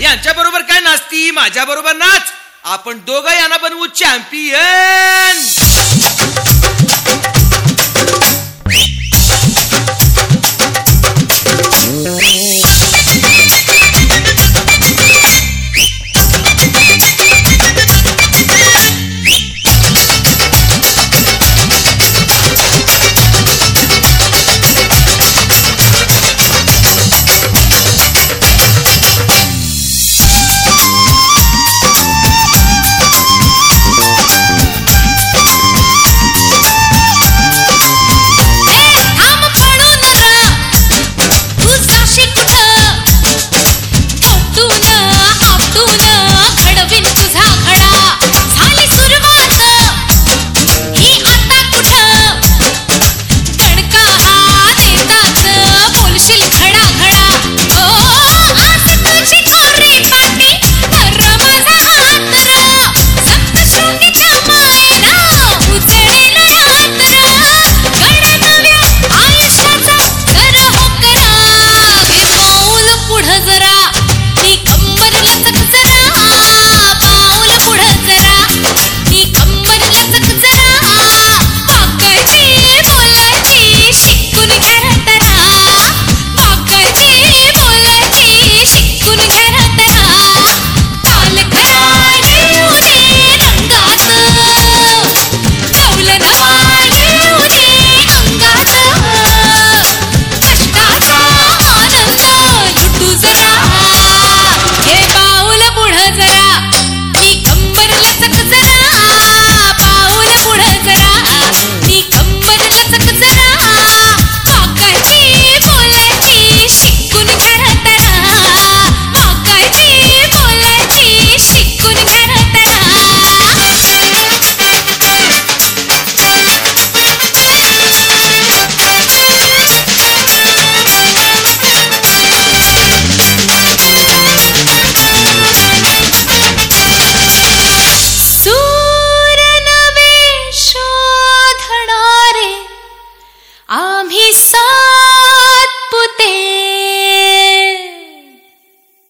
यांच्या बरोबर काय नाचती? माझ्या बरोबर नाच. आपण दोघं यांना बनवू चॅम्पियन.